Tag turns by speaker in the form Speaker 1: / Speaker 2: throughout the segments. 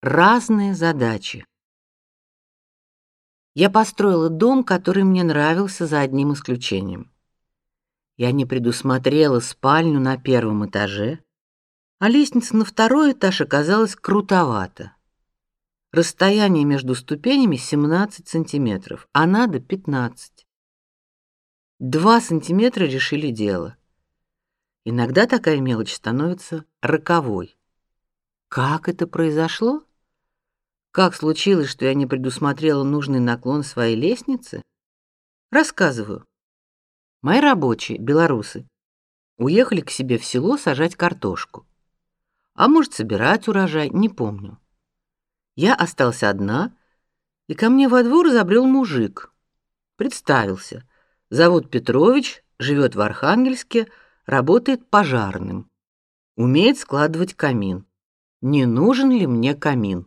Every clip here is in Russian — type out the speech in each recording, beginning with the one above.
Speaker 1: Разные задачи. Я построила дом, который мне нравился за одним исключением. Я не предусмотрела спальню на первом этаже, а лестница на второй этаж оказалась крутовата. Расстояние между ступенями 17 сантиметров, а надо 15. Два сантиметра решили дело. Иногда такая мелочь становится роковой. Как это произошло? Как случилось, что я не предусмотрела нужный наклон своей лестницы? Рассказываю. Мои рабочие, белорусы, уехали к себе в село сажать картошку. А может, собирать урожай, не помню. Я остался одна, и ко мне во двор забрел мужик. Представился. Зовут Петрович, живет в Архангельске, работает пожарным. Умеет складывать камин. Не нужен ли мне камин?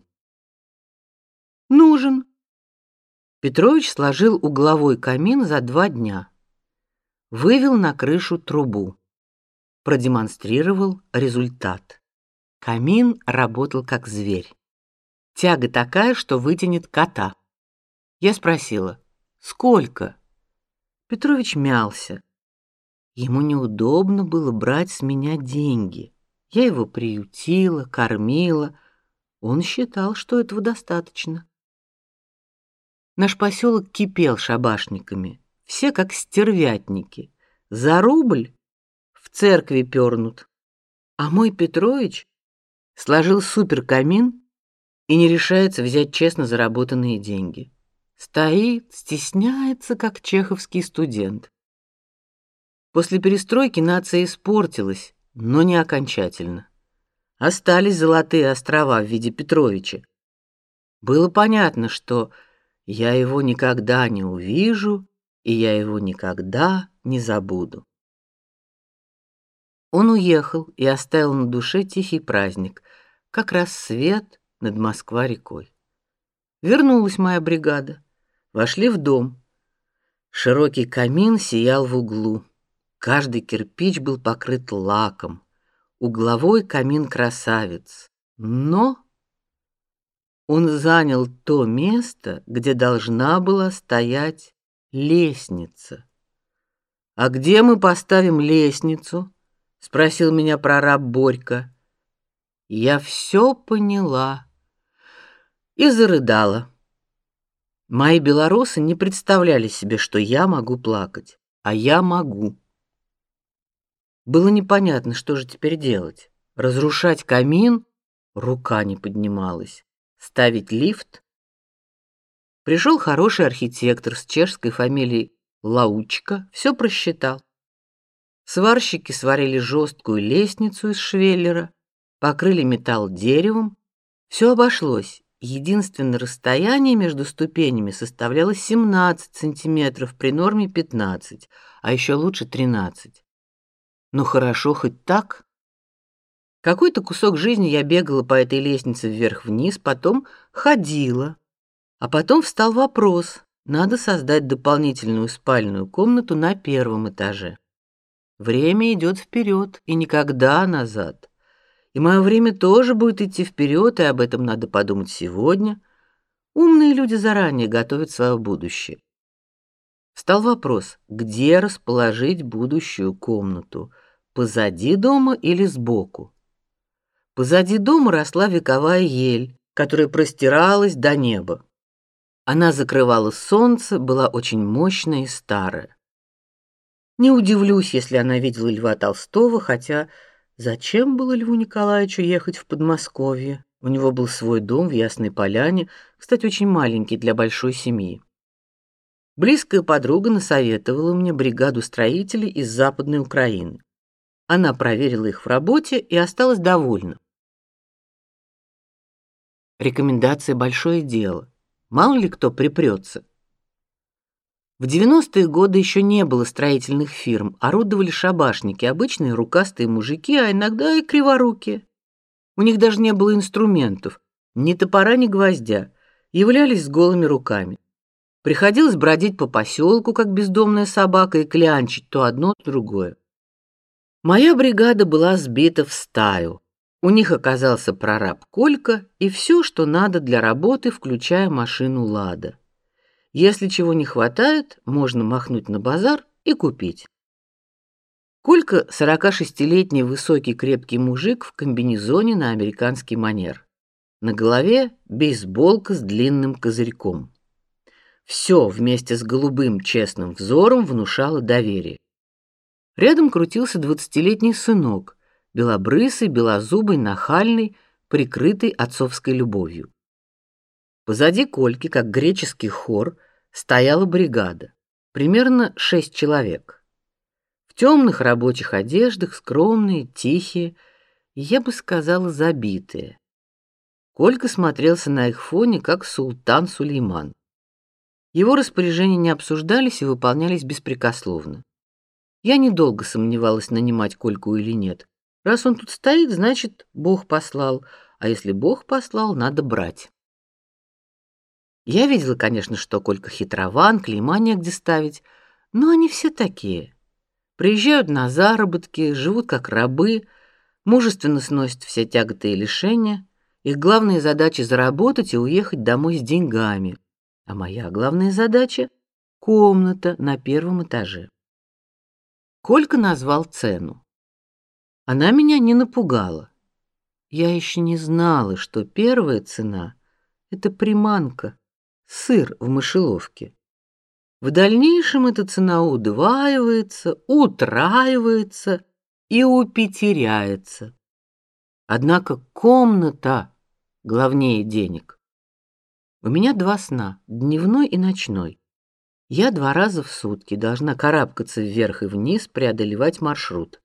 Speaker 1: Нужен. Петрович сложил угловой камин за два дня. Вывел на крышу трубу. Продемонстрировал результат. Камин работал как зверь. Тяга такая, что вытянет кота. Я спросила: "Сколько?" Петрович мялся. Ему неудобно было брать с меня деньги. Я его приютила, кормила. Он считал, что этого достаточно. Наш поселок кипел шабашниками, все как стервятники. За рубль в церкви пернут. А мой Петрович сложил суперкамин и не решается взять честно заработанные деньги. Стоит, стесняется, как чеховский студент. После перестройки нация испортилась, но не окончательно. Остались золотые острова в виде Петровича. Было понятно, что я его никогда не увижу, и я его никогда не забуду. Он уехал и оставил на душе тихий праздник, как раз свет над Москва-рекой. Вернулась моя бригада. Вошли в дом. Широкий камин сиял в углу. Каждый кирпич был покрыт лаком. Угловой камин красавец. Но он занял то место, где должна была стоять лестница. А где мы поставим лестницу? спросил меня прораб Борька. Я все поняла и зарыдала. Мои белорусы не представляли себе, что я могу плакать, а я могу. Было непонятно, что же теперь делать. Разрушать камин рука не поднималась ставить лифт. Пришел хороший архитектор с чешской фамилией Лаучка, все просчитал. Сварщики сварили жесткую лестницу из швеллера, покрыли металл деревом. Все обошлось. Единственное расстояние между ступенями составляло 17 сантиметров при норме 15, а еще лучше 13. Ну хорошо хоть так. Какой-то кусок жизни я бегала по этой лестнице вверх-вниз, потом ходила. А потом встал вопрос: надо создать дополнительную спальную комнату на первом этаже. Время идет вперед и никогда назад. И мое время тоже будет идти вперед, и об этом надо подумать сегодня. Умные люди заранее готовят свое будущее. Встал вопрос: где расположить будущую комнату? Позади дома или сбоку? Позади дома росла вековая ель, которая простиралась до неба. Она закрывала солнце, была очень мощная и старая. Не удивлюсь, если она видела Льва Толстого, хотя зачем было Льву Николаевичу ехать в Подмосковье? У него был свой дом в Ясной Поляне, кстати, очень маленький для большой семьи. Близкая подруга насоветовала мне бригаду строителей из Западной Украины. Она проверила их в работе и осталась довольна. Рекомендация большое дело. Мало ли кто припрется. В 90-е годы еще не было строительных фирм, орудовали шабашники, обычные рукастые мужики, а иногда и криворукие. У них даже не было инструментов, ни топора, ни гвоздя, являлись с голыми руками. Приходилось бродить по поселку, как бездомная собака, и клянчить то одно, то другое. Моя бригада была сбита в стаю. У них оказался прораб Колька и все, что надо для работы, включая машину Лада. Если чего не хватает, можно махнуть на базар и купить. Колька 46-летний высокий крепкий мужик в комбинезоне на американский манер. На голове бейсболка с длинным козырьком. Все вместе с голубым честным взором внушало доверие. Рядом крутился двадцатилетний сынок, белобрысый, белозубый, нахальный, прикрытый отцовской любовью. Позади Кольки, как греческий хор, стояла бригада, примерно шесть человек. В темных рабочих одеждах, скромные, тихие, я бы сказала, забитые. Колька смотрелся на их фоне, как султан Сулейман. Его распоряжения не обсуждались и выполнялись беспрекословно. Я недолго сомневалась, нанимать Кольку или нет. Раз он тут стоит, значит, Бог послал, а если Бог послал, надо брать. Я видела, конечно, что Колька хитрован, клейма где ставить, но они все такие. Приезжают на заработки, живут как рабы, мужественно сносят все тяготы и лишения. Их главная задача заработать и уехать домой с деньгами. А моя главная задача комната на первом этаже. Колька назвал цену. Она меня не напугала. Я еще не знала, что первая цена это приманка, сыр в мышеловке. В дальнейшем эта цена удваивается, утраивается и упетеряется. Однако комната главнее денег. У меня два сна, дневной и ночной. Я два раза в сутки должна карабкаться вверх и вниз, преодолевать маршрут.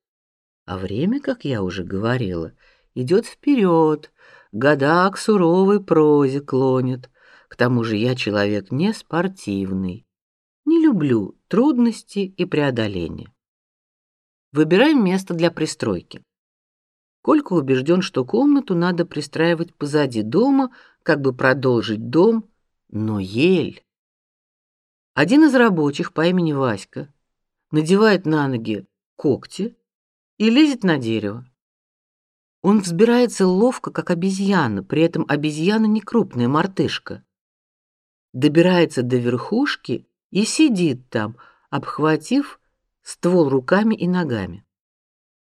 Speaker 1: А время, как я уже говорила, идет вперед, года к суровой прозе клонит. К тому же я человек не спортивный. Не люблю трудности и преодоления. Выбираем место для пристройки. Колька убежден, что комнату надо пристраивать позади дома, как бы продолжить дом, но ель. Один из рабочих по имени Васька надевает на ноги когти и лезет на дерево. Он взбирается ловко, как обезьяна, при этом обезьяна не крупная мартышка. Добирается до верхушки и сидит там, обхватив ствол руками и ногами.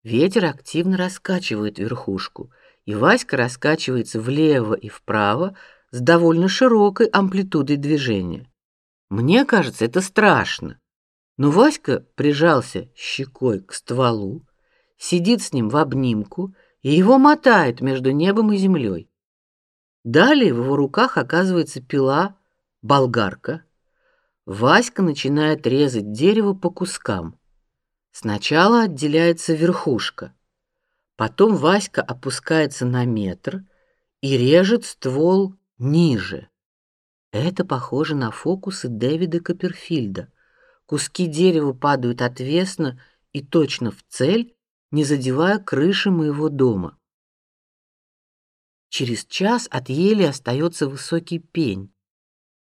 Speaker 1: Ветер активно раскачивает верхушку, и Васька раскачивается влево и вправо с довольно широкой амплитудой движения. Мне кажется, это страшно. Но Васька прижался щекой к стволу, сидит с ним в обнимку, и его мотает между небом и землей. Далее в его руках оказывается пила, болгарка. Васька начинает резать дерево по кускам. Сначала отделяется верхушка, потом Васька опускается на метр и режет ствол ниже. Это похоже на фокусы Дэвида Копперфильда. Куски дерева падают отвесно и точно в цель, не задевая крыши моего дома. Через час от ели остается высокий пень.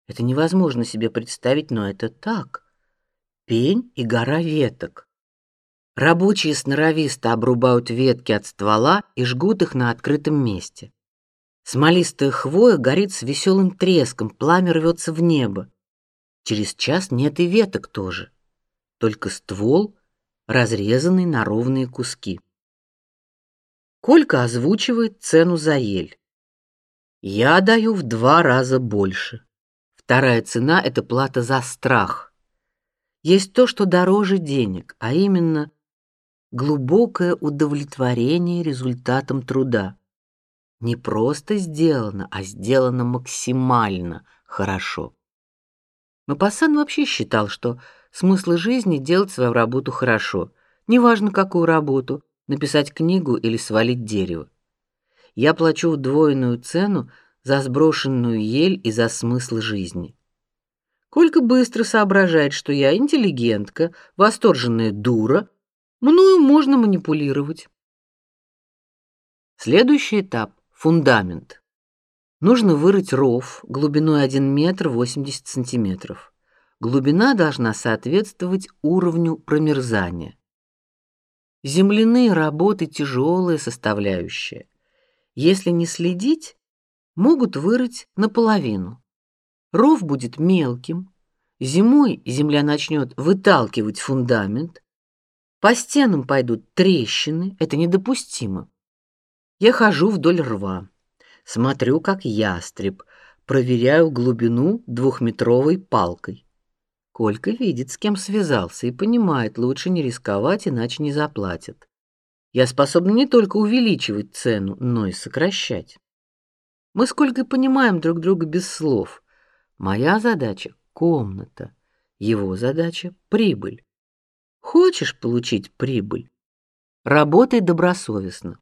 Speaker 1: Это невозможно себе представить, но это так. Пень и гора веток. Рабочие сноровисто обрубают ветки от ствола и жгут их на открытом месте. Смолистая хвоя горит с веселым треском, пламя рвется в небо. Через час нет и веток тоже, только ствол разрезанный на ровные куски. Колька озвучивает цену за ель. Я даю в два раза больше. Вторая цена это плата за страх. Есть то, что дороже денег, а именно глубокое удовлетворение результатом труда. Не просто сделано, а сделано максимально хорошо. Мапассан вообще считал, что Смысл жизни делать свою работу хорошо, неважно какую работу, написать книгу или свалить дерево. Я плачу удвоенную цену за сброшенную ель и за смысл жизни. Колька быстро соображает, что я интеллигентка, восторженная дура, мною можно манипулировать. Следующий этап фундамент. Нужно вырыть ров глубиной 1 метр 80 сантиметров. Глубина должна соответствовать уровню промерзания. Земляные работы тяжелая составляющая. Если не следить, могут вырыть наполовину. Ров будет мелким, зимой земля начнет выталкивать фундамент, по стенам пойдут трещины, это недопустимо. Я хожу вдоль рва, смотрю, как ястреб, проверяю глубину двухметровой палкой. Колька видит, с кем связался, и понимает, лучше не рисковать, иначе не заплатят. Я способна не только увеличивать цену, но и сокращать. Мы сколько понимаем друг друга без слов. Моя задача комната, его задача прибыль. Хочешь получить прибыль? Работай добросовестно.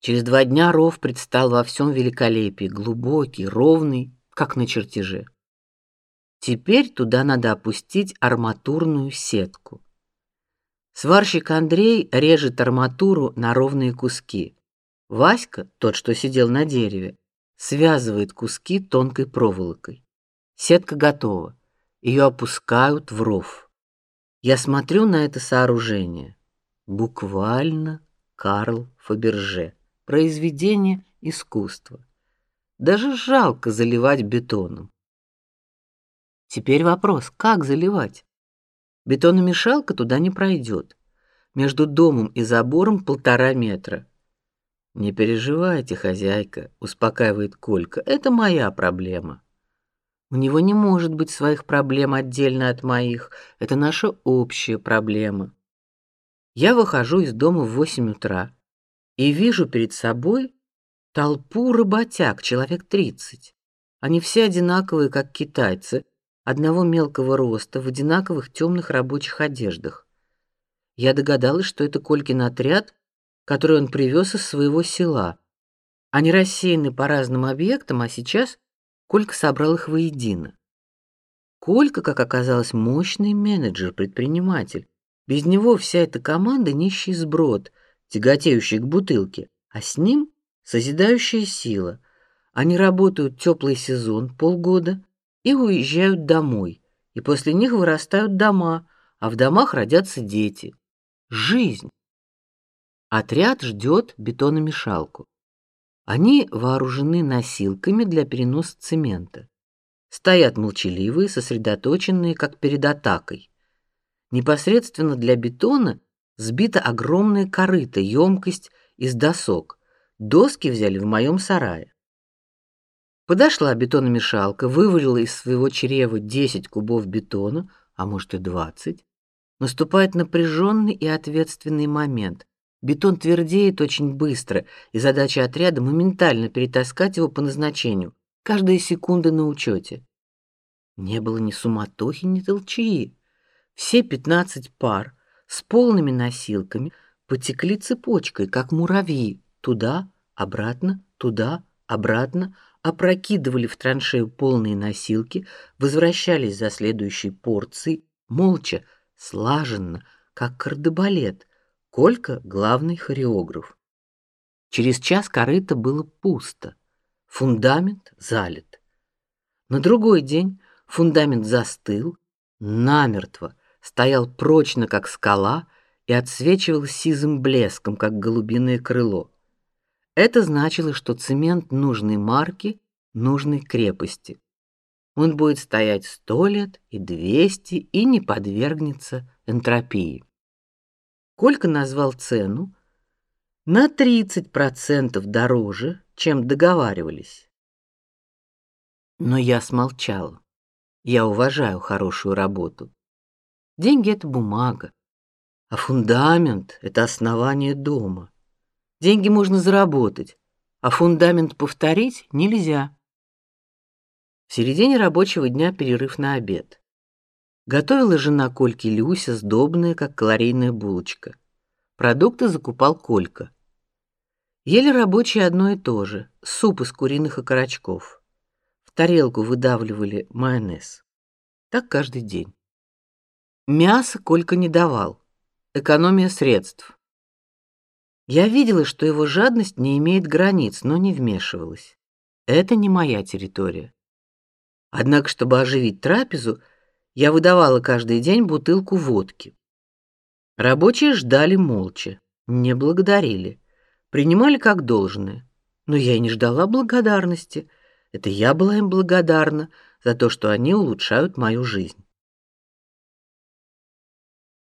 Speaker 1: Через два дня ров предстал во всем великолепии, глубокий, ровный, как на чертеже. Теперь туда надо опустить арматурную сетку. Сварщик Андрей режет арматуру на ровные куски. Васька, тот, что сидел на дереве, связывает куски тонкой проволокой. Сетка готова. Ее опускают в ров. Я смотрю на это сооружение. Буквально Карл Фаберже. Произведение искусства. Даже жалко заливать бетоном. Теперь вопрос: как заливать? Бетономешалка туда не пройдет. Между домом и забором полтора метра. Не переживайте, хозяйка, успокаивает Колька. Это моя проблема. У него не может быть своих проблем отдельно от моих. Это наша общая проблема. Я выхожу из дома в восемь утра и вижу перед собой толпу работяг, человек тридцать. Они все одинаковые, как китайцы, одного мелкого роста, в одинаковых темных рабочих одеждах. Я догадалась, что это Колькин отряд, который он привез из своего села. Они рассеяны по разным объектам, а сейчас Колька собрал их воедино. Колька, как оказалось, мощный менеджер, предприниматель. Без него вся эта команда нищий сброд, тяготеющий к бутылке, а с ним созидающая сила. Они работают теплый сезон, полгода, и уезжают домой, и после них вырастают дома, а в домах родятся дети. Жизнь. Отряд ждет бетономешалку. Они вооружены носилками для переноса цемента. Стоят молчаливые, сосредоточенные, как перед атакой. Непосредственно для бетона сбита огромная корыта, емкость из досок. Доски взяли в моем сарае. Подошла бетономешалка, вывалила из своего чрева 10 кубов бетона, а может и 20. Наступает напряженный и ответственный момент. Бетон твердеет очень быстро, и задача отряда моментально перетаскать его по назначению. Каждая секунда на учете. Не было ни суматохи, ни толчии. Все 15 пар с полными носилками потекли цепочкой, как муравьи, туда, обратно, туда, обратно, опрокидывали в траншею полные носилки, возвращались за следующей порцией, молча, слаженно, как кардебалет. Колька главный хореограф. Через час корыто было пусто, фундамент залит. На другой день фундамент застыл, намертво, стоял прочно, как скала, и отсвечивал сизым блеском, как голубиное крыло. Это значило, что цемент нужной марки, нужной крепости. Он будет стоять сто лет и двести и не подвергнется энтропии. Колька назвал цену на 30% дороже, чем договаривались. Но я смолчала. Я уважаю хорошую работу. Деньги это бумага, а фундамент это основание дома. Деньги можно заработать, а фундамент повторить нельзя. В середине рабочего дня перерыв на обед. Готовила жена Кольки Люся, сдобная, как калорийная булочка. Продукты закупал Колька. Ели рабочие одно и то же: суп из куриных окорочков. В тарелку выдавливали майонез. Так каждый день. Мясо Колька не давал. Экономия средств. Я видела, что его жадность не имеет границ, но не вмешивалась. Это не моя территория. Однако, чтобы оживить трапезу, я выдавала каждый день бутылку водки. Рабочие ждали молча, не благодарили. принимали как должное. Но я и не ждала благодарности. Это я была им благодарна за то, что они улучшают мою жизнь.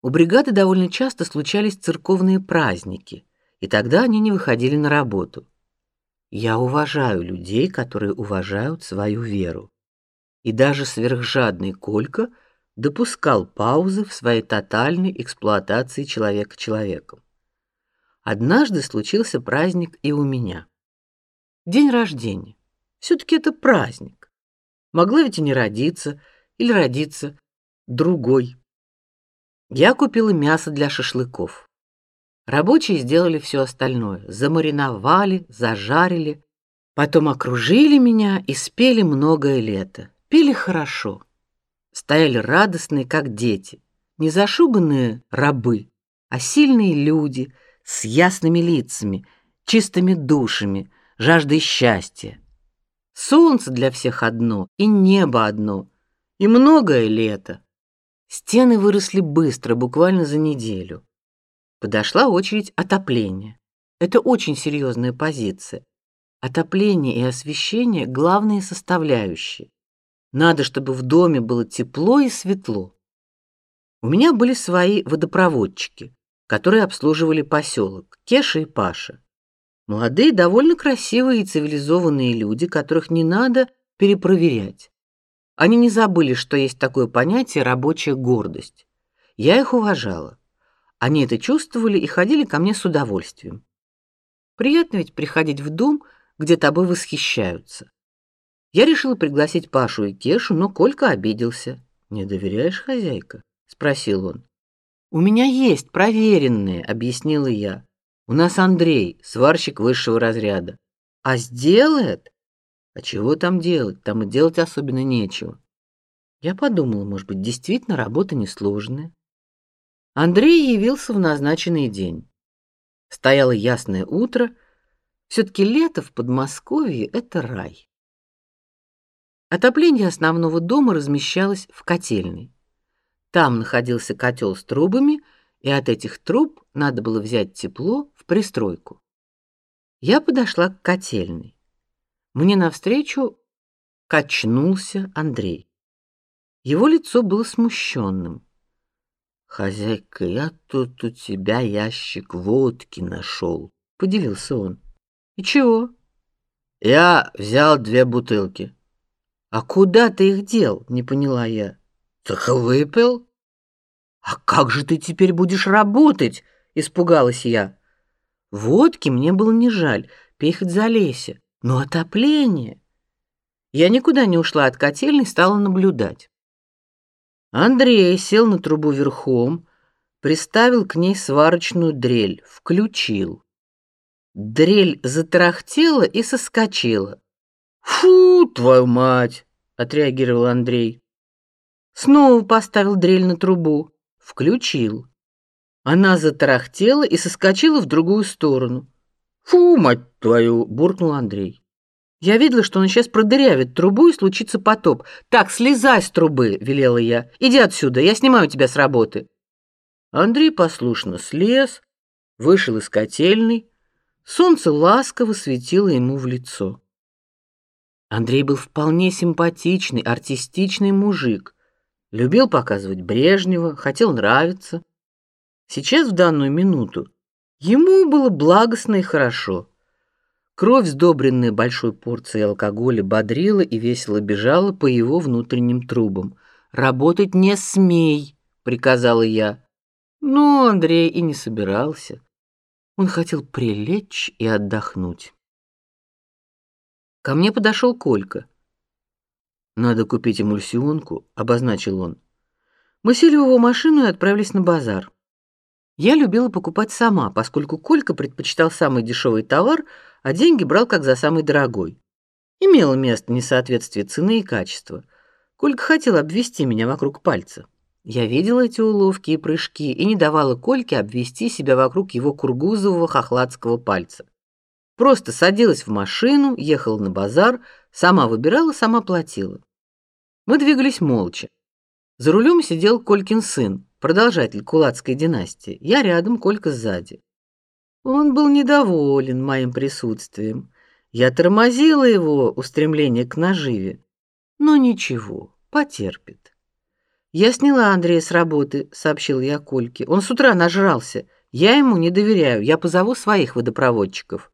Speaker 1: У бригады довольно часто случались церковные праздники, и тогда они не выходили на работу. Я уважаю людей, которые уважают свою веру. И даже сверхжадный Колька допускал паузы в своей тотальной эксплуатации человека человеком. Однажды случился праздник и у меня. День рождения. все таки это праздник. Могла ведь и не родиться, или родиться другой. Я купила мясо для шашлыков. Рабочие сделали все остальное: замариновали, зажарили, потом окружили меня и спели многое лето. Пели хорошо. Стояли радостные, как дети, не зашуганные рабы, а сильные люди с ясными лицами, чистыми душами, жаждой счастья. Солнце для всех одно, и небо одно, и многое лето. Стены выросли быстро, буквально за неделю. Подошла очередь отопления. Это очень серьезная позиция. Отопление и освещение главные составляющие. Надо, чтобы в доме было тепло и светло. У меня были свои водопроводчики, которые обслуживали поселок, Кеша и Паша. Молодые, довольно красивые и цивилизованные люди, которых не надо перепроверять. Они не забыли, что есть такое понятие рабочая гордость. Я их уважала. Они это чувствовали и ходили ко мне с удовольствием. Приятно ведь приходить в дом, где тобой восхищаются. Я решила пригласить Пашу и Кешу, но Колька обиделся. "Не доверяешь, хозяйка?" спросил он. "У меня есть проверенные", объяснила я. У нас Андрей, сварщик высшего разряда. А сделает? А чего там делать? Там и делать особенно нечего. Я подумала, может быть, действительно работа несложная. Андрей явился в назначенный день. Стояло ясное утро. все таки лето в Подмосковье это рай. Отопление основного дома размещалось в котельной. Там находился котел с трубами, и от этих труб надо было взять тепло в пристройку. Я подошла к котельной. Мне навстречу качнулся Андрей. Его лицо было смущенным. Хозяйка, я тут у тебя ящик водки нашел, поделился он. И чего? Я взял две бутылки. А куда ты их дел? Не поняла я. Так выпил. А как же ты теперь будешь работать? Испугалась я. Водки мне было не жаль, пей хоть залейся, но отопление. Я никуда не ушла от котельной, стала наблюдать. Андрей сел на трубу верхом, приставил к ней сварочную дрель, включил. Дрель затарахтела и соскочила. Фу, твою мать, отреагировал Андрей. Снова поставил дрель на трубу, включил. Она затарахтела и соскочила в другую сторону. Фу, мать твою, буркнул Андрей. Я видела, что он сейчас продырявит трубу и случится потоп. Так, слезай с трубы, велела я. Иди отсюда, я снимаю тебя с работы. Андрей послушно слез, вышел из котельной. Солнце ласково светило ему в лицо. Андрей был вполне симпатичный, артистичный мужик. Любил показывать Брежнева, хотел нравиться. Сейчас в данную минуту ему было благостно и хорошо. Кровь, сдобренная большой порцией алкоголя, бодрила и весело бежала по его внутренним трубам. Работать не смей, приказала я. Но Андрей и не собирался. Он хотел прилечь и отдохнуть. Ко мне подошел Колька. Надо купить эмульсионку, обозначил он. Мы сели в его машину и отправились на базар. Я любила покупать сама, поскольку Колька предпочитал самый дешевый товар, а деньги брал как за самый дорогой. Имело место несоответствие цены и качества. Колька хотел обвести меня вокруг пальца. Я видела эти уловки и прыжки и не давала Кольке обвести себя вокруг его кургузового хохладского пальца. Просто садилась в машину, ехала на базар, сама выбирала, сама платила. Мы двигались молча. За рулем сидел Колькин сын, продолжатель кулацкой династии. Я рядом, Колька сзади. Он был недоволен моим присутствием. Я тормозила его устремление к наживе. Но ничего, потерпит. Я сняла Андрея с работы, сообщил я Кольке. Он с утра нажрался. Я ему не доверяю. Я позову своих водопроводчиков.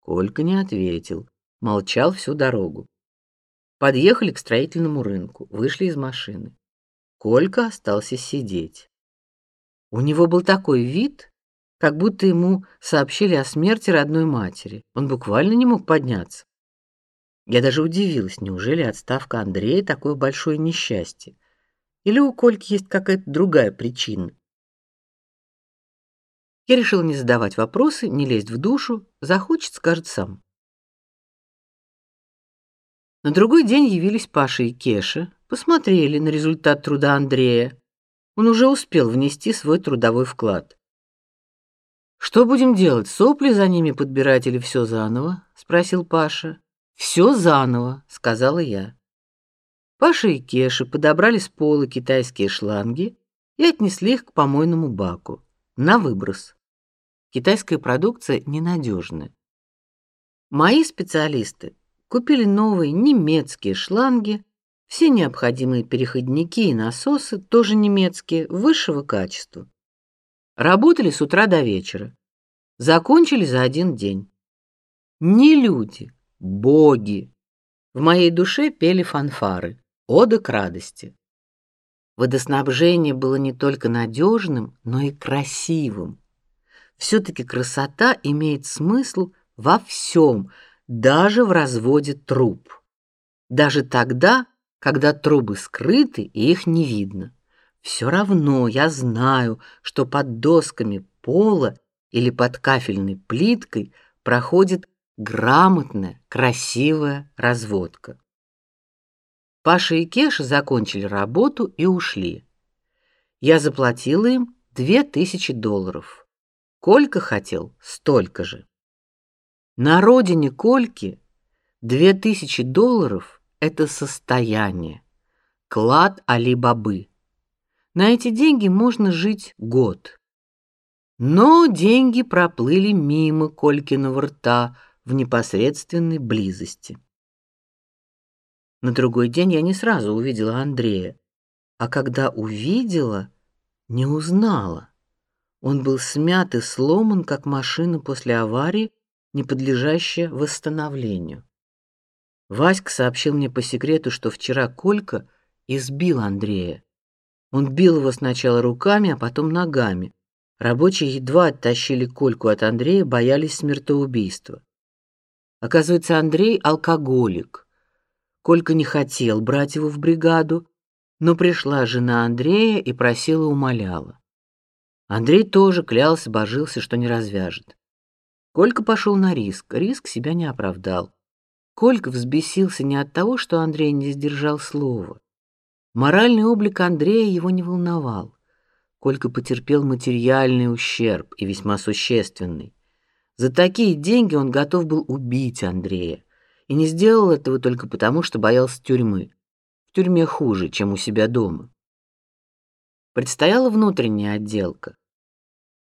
Speaker 1: Колька не ответил, молчал всю дорогу. Подъехали к строительному рынку, вышли из машины. Колька остался сидеть. У него был такой вид, как будто ему сообщили о смерти родной матери. Он буквально не мог подняться. Я даже удивилась, неужели отставка Андрея такое большое несчастье? Или у Кольки есть какая-то другая причина? Я решила не задавать вопросы, не лезть в душу, захочет, скажет сам. На другой день явились Паша и Кеша, посмотрели на результат труда Андрея. Он уже успел внести свой трудовой вклад. Что будем делать? Сопли за ними подбирать или все заново? спросил Паша. Все заново, сказала я. Паша и Кеша подобрали с пола китайские шланги и отнесли их к помойному баку на выброс. Китайская продукция ненадежная. Мои специалисты купили новые немецкие шланги, все необходимые переходники и насосы тоже немецкие, высшего качества. Работали с утра до вечера. Закончили за один день. Не люди, боги. В моей душе пели фанфары, ода к радости. Водоснабжение было не только надежным, но и красивым. Все-таки красота имеет смысл во всем, даже в разводе труб. Даже тогда, когда трубы скрыты и их не видно. Все равно я знаю, что под досками пола или под кафельной плиткой проходит грамотная, красивая разводка. Паша и Кеша закончили работу и ушли. Я заплатила им две тысячи долларов. Колька хотел столько же. На родине Кольки две тысячи долларов – это состояние, клад Али-Бабы. На эти деньги можно жить год. Но деньги проплыли мимо Колькиного рта в непосредственной близости. На другой день я не сразу увидела Андрея, а когда увидела, не узнала. Он был смят и сломан, как машина после аварии, не подлежащая восстановлению. Васька сообщил мне по секрету, что вчера Колька избил Андрея. Он бил его сначала руками, а потом ногами. Рабочие едва оттащили Кольку от Андрея, боялись смертоубийства. Оказывается, Андрей алкоголик. Колька не хотел брать его в бригаду, но пришла жена Андрея и просила, умоляла. Андрей тоже клялся, божился, что не развяжет. Колька пошел на риск, риск себя не оправдал. Колька взбесился не от того, что Андрей не сдержал слова. Моральный облик Андрея его не волновал. Колька потерпел материальный ущерб и весьма существенный. За такие деньги он готов был убить Андрея, и не сделал этого только потому, что боялся тюрьмы. В тюрьме хуже, чем у себя дома. Предстояла внутренняя отделка.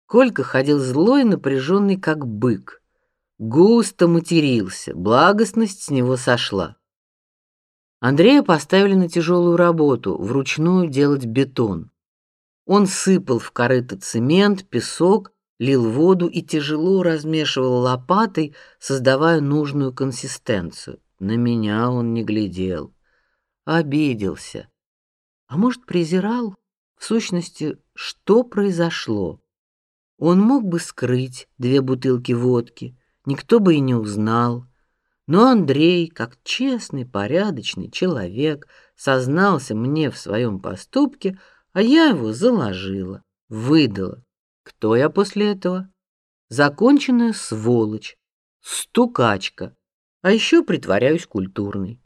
Speaker 1: Колька ходил злой напряженный, как бык. Густо матерился, благостность с него сошла. Андрея поставили на тяжелую работу, вручную делать бетон. Он сыпал в корыто цемент, песок, лил воду и тяжело размешивал лопатой, создавая нужную консистенцию. На меня он не глядел, обиделся. А может, презирал? В сущности, что произошло? Он мог бы скрыть две бутылки водки, никто бы и не узнал. Но Андрей, как честный, порядочный человек, сознался мне в своем поступке, а я его заложила, выдала. Кто я после этого? Законченная сволочь, стукачка, а еще притворяюсь культурной.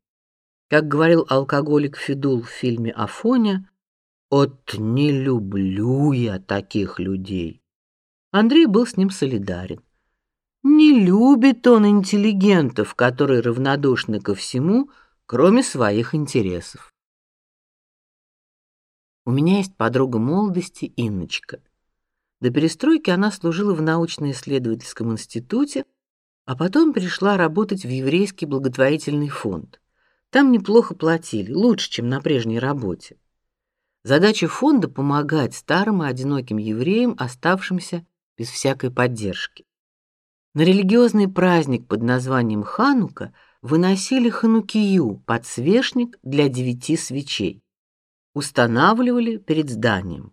Speaker 1: Как говорил алкоголик Федул в фильме Афоня, от не люблю я таких людей. Андрей был с ним солидарен. Не любит он интеллигентов, которые равнодушны ко всему, кроме своих интересов. У меня есть подруга молодости Инночка. До перестройки она служила в научно-исследовательском институте, а потом перешла работать в еврейский благотворительный фонд. Там неплохо платили, лучше, чем на прежней работе. Задача фонда помогать старым и одиноким евреям, оставшимся без всякой поддержки. На религиозный праздник под названием Ханука выносили ханукию, подсвечник для девяти свечей. Устанавливали перед зданием.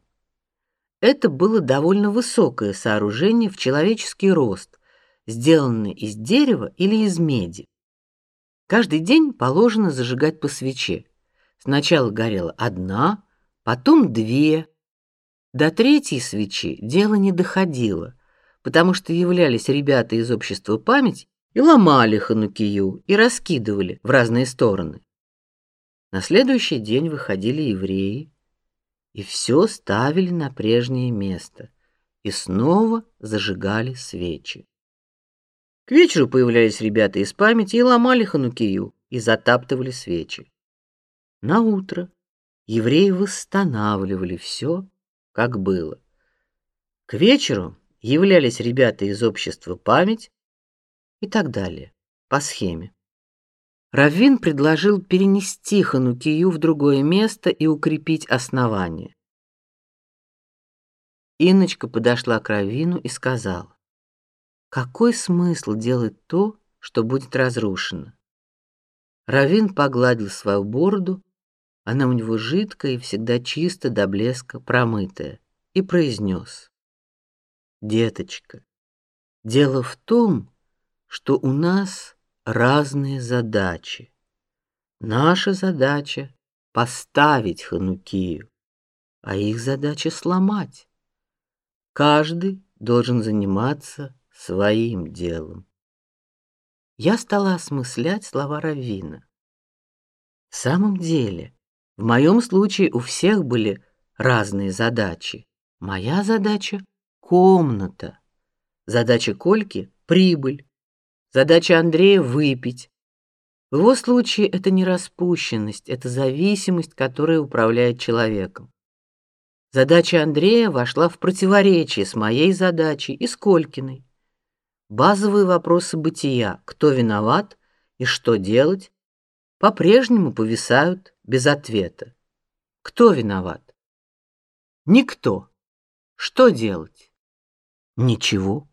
Speaker 1: Это было довольно высокое сооружение в человеческий рост, сделанное из дерева или из меди. Каждый день положено зажигать по свече. Сначала горела одна, потом две. До третьей свечи дело не доходило, потому что являлись ребята из общества память и ломали ханукию и раскидывали в разные стороны. На следующий день выходили евреи и все ставили на прежнее место и снова зажигали свечи. К вечеру появлялись ребята из памяти и ломали ханукию и затаптывали свечи. На утро евреи восстанавливали все, как было. К вечеру являлись ребята из общества память и так далее по схеме. Раввин предложил перенести ханукию в другое место и укрепить основание. Инночка подошла к Раввину и сказала: какой смысл делать то, что будет разрушено? Равин погладил свою бороду, она у него жидкая и всегда чисто до блеска промытая, и произнес: "Деточка, дело в том, что у нас разные задачи. Наша задача поставить Ханукию, а их задача сломать. Каждый должен заниматься своим делом. Я стала осмыслять слова Равина. В самом деле, в моем случае у всех были разные задачи. Моя задача комната, задача Кольки прибыль, задача Андрея выпить. В его случае это не распущенность, это зависимость, которая управляет человеком. Задача Андрея вошла в противоречие с моей задачей и с Колькиной. Базовые вопросы бытия: кто виноват и что делать, по-прежнему повисают без ответа. Кто виноват? Никто. Что делать? Ничего.